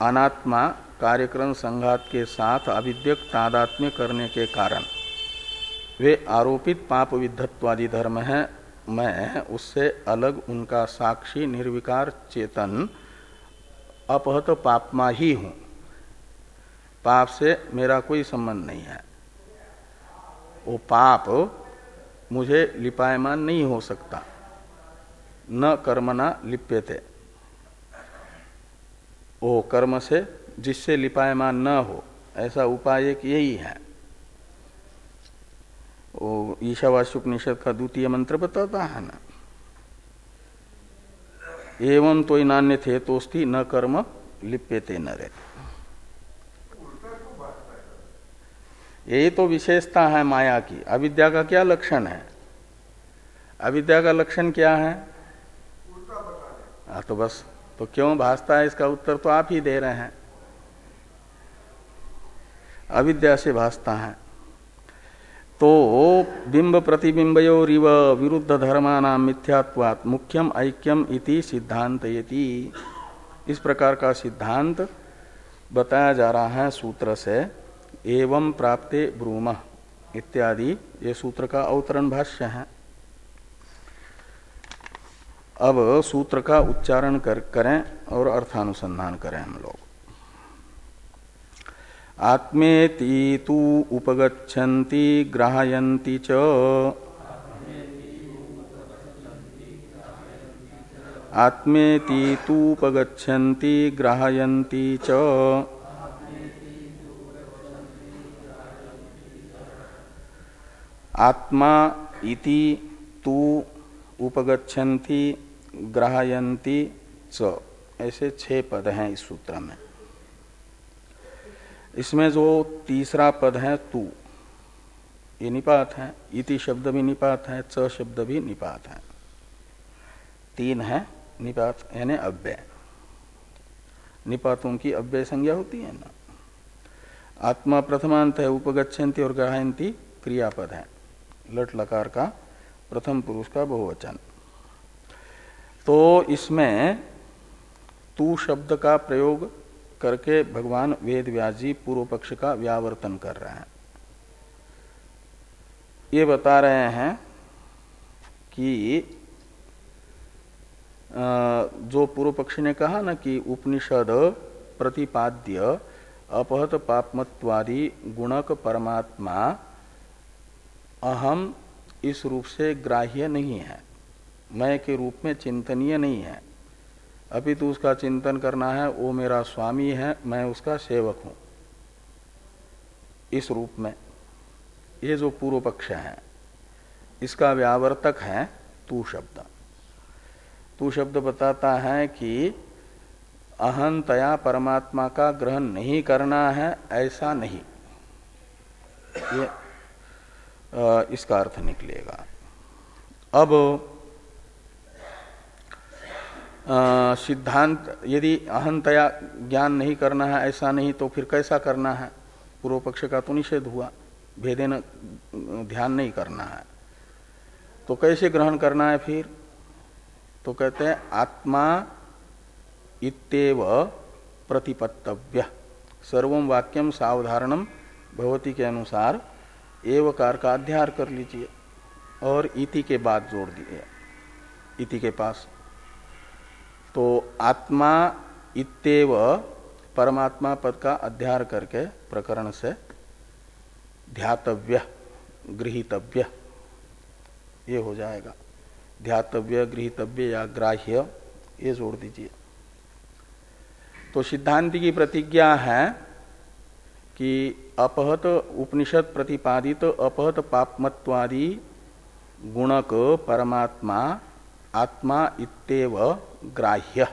अनात्मा कार्यक्रम संघात के साथ अविद्यक तादात्म्य करने के कारण। वे आरोपित पाप विद्धत्वादि धर्म है। मैं उससे अलग उनका साक्षी निर्विकार चेतन अपहत पापमा ही हूँ। पाप से मेरा कोई संबंध नहीं है। वो पाप मुझे लिपायमान नहीं हो सकता। न कर्मना लिप्यते। वो कर्म से जिससे लिपायमान न हो, ऐसा उपाय एक यही है। वो ईशावास्युपनिषद का द्वितीय मंत्र बताता है ना। एवं तो नान्य थे तोस्ती न कर्म लिप्यते न रे यही तो विशेषता है माया की। अविद्या का क्या लक्षण है? अविद्या का लक्षण क्या है? आ, तो बस तो क्यों भासता है इसका उत्तर तो आप ही दे रहे हैं। अविद्या से भासता है। तो बिंब प्रतिबिंबयोरिव विरुद्ध धर्माना मिथ्यात्वात मुख्यम ऐक्यम इति सिद्धांत यति इस प्रकार का सिद्धांत बताया जा रहा है सूत्र से। एवं प्राप्ते ब्रूम इत्यादि। ये सूत्र का अवतरण भाष्य है। अब सूत्र का उच्चारण कर, करें और अर्थानुसंधान करें हम लोग। आत्मेति तु उपगछन्ति ग्राहयन्ति च। आत्मेति तु उपगछन्ति ग्राहयन्ति च। आत्मा इति तू उपगछन्ति ग्राहयन्ति च। ऐसे छह पद हैं इस सूत्र में। इसमें जो तीसरा पद है तू, ये निपात है। इति शब्द भी निपात है, च शब्द भी निपात है। तीन है निपात, यानी अव्यय। निपातों की अव्यय संज्ञा होती है ना। आत्मा प्रथमांत है उपगछन्ति और ग्राहयंती क्रियापद है। लट लकार का प्रथम पुरुष का बहुवचन। तो इसमें तू शब्द का प्रयोग करके भगवान वेद व्याजी पूर्व पक्ष का व्यावर्तन कर रहे हैं। ये बता रहे हैं कि जो पूर्व पक्षी ने कहा ना कि उपनिषद प्रतिपाद्य अपहत पापमत्वादि गुणक परमात्मा अहम इस रूप से ग्राह्य नहीं है। मैं के रूप में चिंतनीय नहीं है। अभी तो उसका चिंतन करना है, वो मेरा स्वामी है, मैं उसका सेवक हूँ। इस रूप में। ये जो पूर्व पक्ष है, इसका व्यावर्तक है तू शब्द। तू शब्द बताता है कि अहंतया परमात्मा का ग्रहण नहीं करना है, ऐसा नहीं। ये इसका अर्थ निकलेगा। अब सिद्धांत, यदि अहंतया ज्ञान नहीं करना है, ऐसा नहीं तो फिर कैसा करना है? पूर्व पक्ष का तो निषेध हुआ। भेदे ध्यान नहीं करना है। तो कैसे ग्रहण करना है फिर? तो कहते हैं, आत्मा इतव प्रतिपत्तव्य। सर्वम वाक्यम सावधारणम भगवती के अनुसार एवकार का अध्यार कर लीजिए और इति के बाद जोड़ दिए इति के पास। तो आत्मा इतव परमात्मा पद का अध्यार करके प्रकरण से ध्यातव्य, गृहितव्य, ये हो जाएगा। ध्यातव्य, गृहितव्य या ग्राह्य, ये जोड़ दीजिए। तो सिद्धांत की प्रतिज्ञा है कि अपहत उपनिषद प्रतिपादित अपहत पापमत्वादि गुणक परमात्मा, आत्मा इतव ग्राह्य।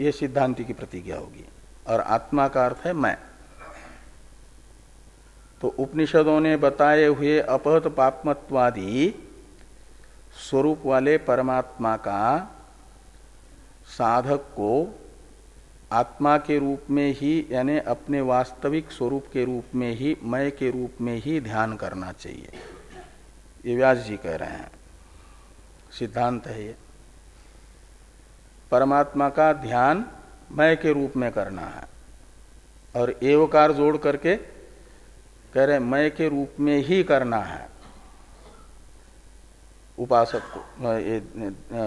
ये सिद्धांति की प्रतिज्ञा होगी। और आत्मा का अर्थ है मैं। तो उपनिषदों ने बताए हुए अपहत पापमत्वादि स्वरूप वाले परमात्मा का साधक को आत्मा के रूप में ही, यानी अपने वास्तविक स्वरूप के रूप में ही, मय के रूप में ही ध्यान करना चाहिए। ये व्यास जी कह रहे हैं। सिद्धांत है ये। परमात्मा का ध्यान मय के रूप में करना है। और एवकार जोड़ करके कह रहे मय के रूप में ही करना है। उपासक को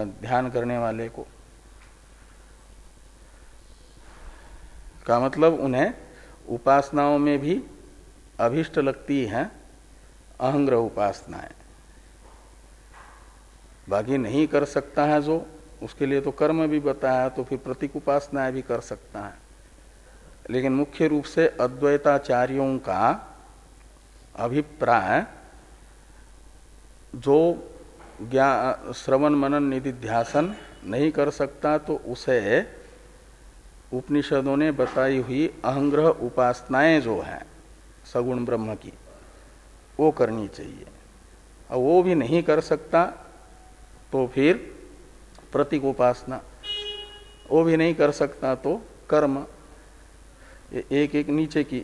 ध्यान करने वाले को। का मतलब उन्हें उपासनाओं में भी अभिष्ट लगती है अहंग्रह उपासनाएँ। बाकी नहीं कर सकता है जो, उसके लिए तो कर्म भी बताया तो फिर प्रतीक उपासनाएँ भी कर सकता है। लेकिन मुख्य रूप से अद्वैताचार्यों का अभिप्राय, जो ज्ञान श्रवण मनन निधि ध्यासन नहीं कर सकता तो उसे उपनिषदों ने बताई हुई अहंग्रह उपासनाएँ जो है, सगुण ब्रह्म की, वो करनी चाहिए। और वो भी नहीं कर सकता तो फिर प्रतीक उपासना। वो भी नहीं कर सकता तो कर्म एक एक नीचे की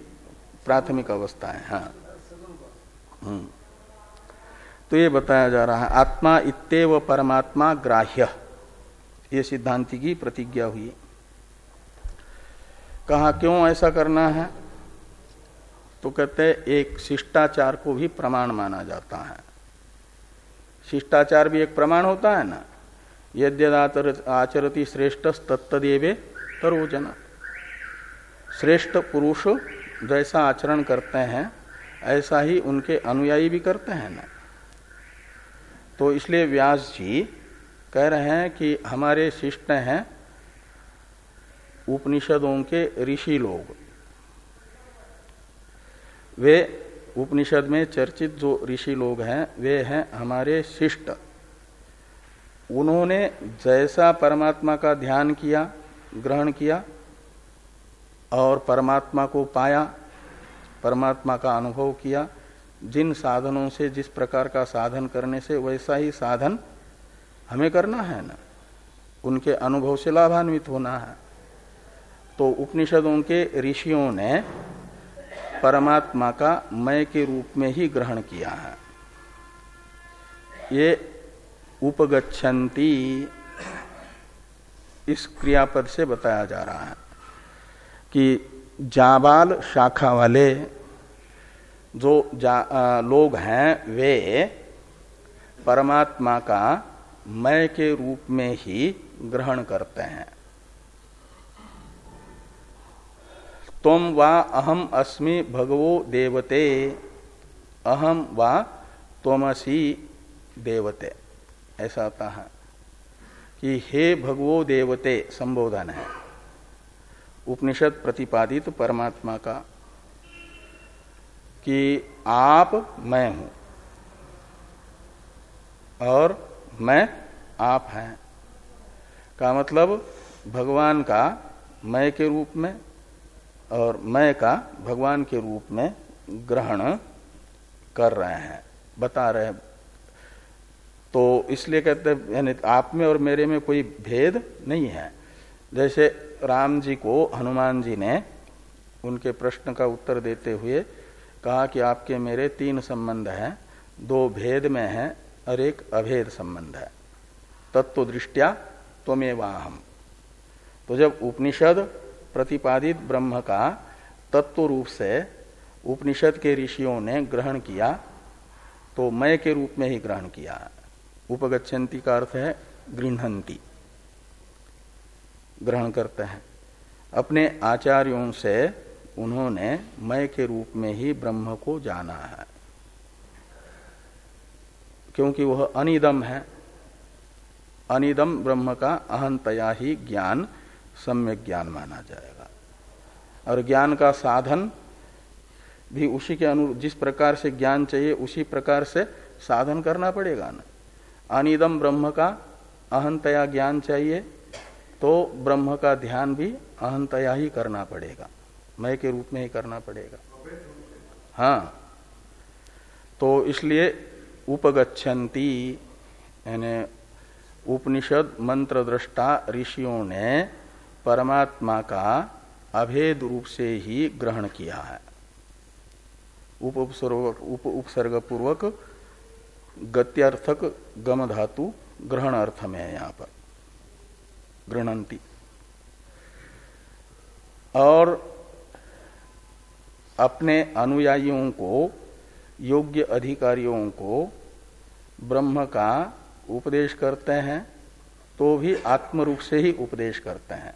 प्राथमिक अवस्था है। हाँ हम्म। तो ये बताया जा रहा है, आत्मा इतव परमात्मा ग्राह्य। ये सिद्धांति की प्रतिज्ञा हुई। कहा, क्यों ऐसा करना है? तो कहते एक शिष्टाचार को भी प्रमाण माना जाता है। शिष्टाचार भी एक प्रमाण होता है ना? यद्यदातर आचरती श्रेष्ठ तत्तदेवे तरोजना। श्रेष्ठ पुरुष जैसा आचरण करते हैं, ऐसा ही उनके अनुयायी भी करते हैं ना? तो इसलिए व्यास जी कह रहे हैं कि हमारे शिष्ट हैं उपनिषदों के ऋषि लोग। वे उपनिषद में चर्चित जो ऋषि लोग हैं, वे हैं हमारे शिष्ट। उन्होंने जैसा परमात्मा का ध्यान किया, ग्रहण किया और परमात्मा को पाया, परमात्मा का अनुभव किया, जिन साधनों से, जिस प्रकार का साधन करने से वैसा ही साधन हमें करना है ना। उनके अनुभव से लाभान्वित होना है। तो उपनिषदों के ऋषियों ने परमात्मा का मय के रूप में ही ग्रहण किया है। ये उपगछन्ति इस क्रियापद से बताया जा रहा है कि जाबाल शाखा वाले जो जा, आ, लोग हैं वे परमात्मा का मय के रूप में ही ग्रहण करते हैं। तुम वा अहम अस्मि भगवो देवते। अहम वा तमसी देवते। ऐसा आता है कि हे भगवो देवते, संबोधन है। उपनिषद प्रतिपादित परमात्मा का कि आप मैं हूँ और मैं आप हैं। का मतलब भगवान का मैं के रूप में और मैं का भगवान के रूप में ग्रहण कर रहे हैं, बता रहे हैं। तो इसलिए कहते यानी आप में और मेरे में कोई भेद नहीं है। जैसे राम जी को हनुमान जी ने उनके प्रश्न का उत्तर देते हुए कहा कि आपके मेरे तीन संबंध हैं, दो भेद में है, और एक अभेद संबंध है। तत्व दृष्टिया त्वमेवाहम। तो जब उपनिषद प्रतिपादित ब्रह्म का तत्व रूप से उपनिषद के ऋषियों ने ग्रहण किया तो मय के रूप में ही ग्रहण किया। उपगछन्ति का अर्थ है गृहंती ग्रहण करते हैं। अपने आचार्यों से उन्होंने मय के रूप में ही ब्रह्म को जाना है। क्योंकि वह अनिदम है। अनिदम ब्रह्म का अहंतया ही ज्ञान सम्यक ज्ञान माना जाएगा। और ज्ञान का साधन भी उसी के अनुरूप, जिस प्रकार से ज्ञान चाहिए, उसी प्रकार से साधन करना पड़ेगा ना। अनिदम ब्रह्म का अहंतया ज्ञान चाहिए तो ब्रह्म का ध्यान भी अहंतया ही करना पड़ेगा। मय के रूप में ही करना पड़ेगा। हाँ। तो इसलिए उपगछन्ति यानी उपनिषद मंत्र दृष्टा ऋषियों ने परमात्मा का अभेद रूप से ही ग्रहण किया है। उप उप उपसर्ग पूर्वक गत्यर्थक गम धातु ग्रहण अर्थ में है यहाँ पर। गृहणंती और अपने अनुयायियों को, योग्य अधिकारियों को ब्रह्म का उपदेश करते हैं तो भी आत्म रूप से ही उपदेश करते हैं।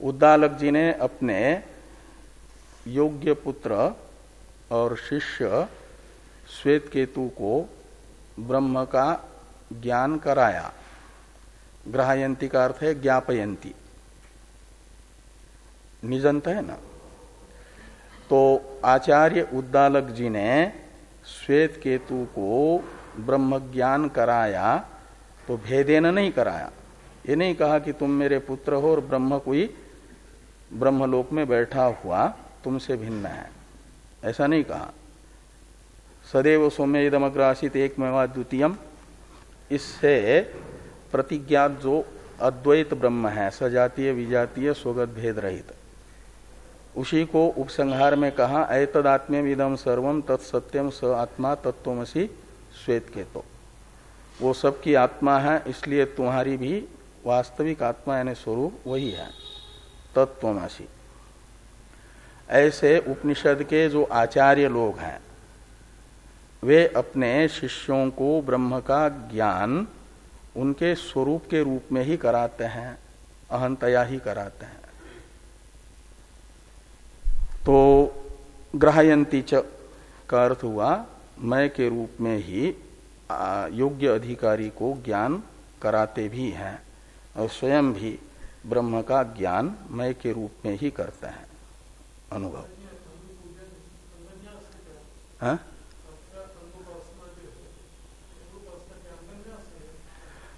उद्दालक जी ने अपने योग्य पुत्र और शिष्य श्वेत केतु को ब्रह्म का ज्ञान कराया। ग्रहयंती का अर्थ है ज्ञापयंती। निजंत है ना? तो आचार्य उद्दालक जी ने श्वेत केतु को ब्रह्म ज्ञान कराया तो भेदेन नहीं कराया। ये नहीं कहा कि तुम मेरे पुत्र हो और ब्रह्म कोई ब्रह्मलोक में बैठा हुआ तुमसे भिन्न है। ऐसा नहीं कहा। सदैव सौम्य इदमग्रासित एक मेवा द्वितीयम। इससे प्रतिज्ञात जो अद्वैत ब्रह्म है, सजातीय, विजातीय, स्वगत, भेद रहित। उसी को उपसंहार में कहा ऐतदात्म्य विदम सर्वम तत्सत्यम स आत्मा तत्वमसी श्वेत के तो वो सबकी आत्मा है, इसलिए तुम्हारी भी वास्तविक आत्मा यानी स्वरूप वही है। तत्वमसी। ऐसे उपनिषद के जो आचार्य लोग हैं, वे अपने शिष्यों को ब्रह्म का ज्ञान उनके स्वरूप के रूप में ही कराते हैं, अहंतया ही कराते हैं। तो ग्रहयंती च का अर्थ हुआ मय के रूप में ही योग्य अधिकारी को ज्ञान कराते भी हैं और स्वयं भी ब्रह्म का ज्ञान मय के रूप में ही करते हैं। अनुभव। हाँ?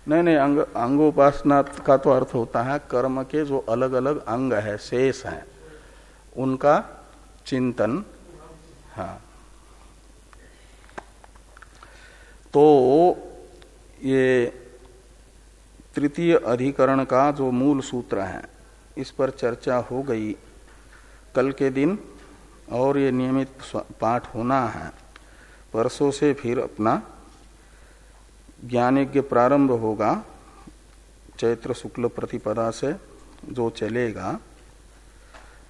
नहीं नहीं, अंग अंगोपासना का तो अर्थ होता है कर्म के जो अलग अलग अंग है, शेष है, उनका चिंतन। हाँ। तो ये तृतीय अधिकरण का जो मूल सूत्र है, इस पर चर्चा हो गई। कल के दिन और ये नियमित पाठ होना है। परसों से फिर अपना ज्ञानिज्ञ प्रारंभ होगा। चैत्र शुक्ल प्रतिपदा से जो चलेगा,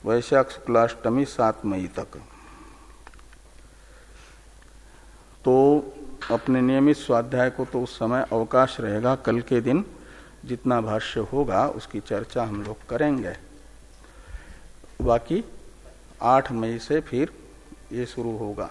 वैशाख शुक्लाष्टमी सात मई तक। तो अपने नियमित स्वाध्याय को तो उस समय अवकाश रहेगा कल के दिन। जितना भाष्य होगा, उसकी चर्चा हम लोग करेंगे। बाकी आठ मई से फिर ये शुरू होगा।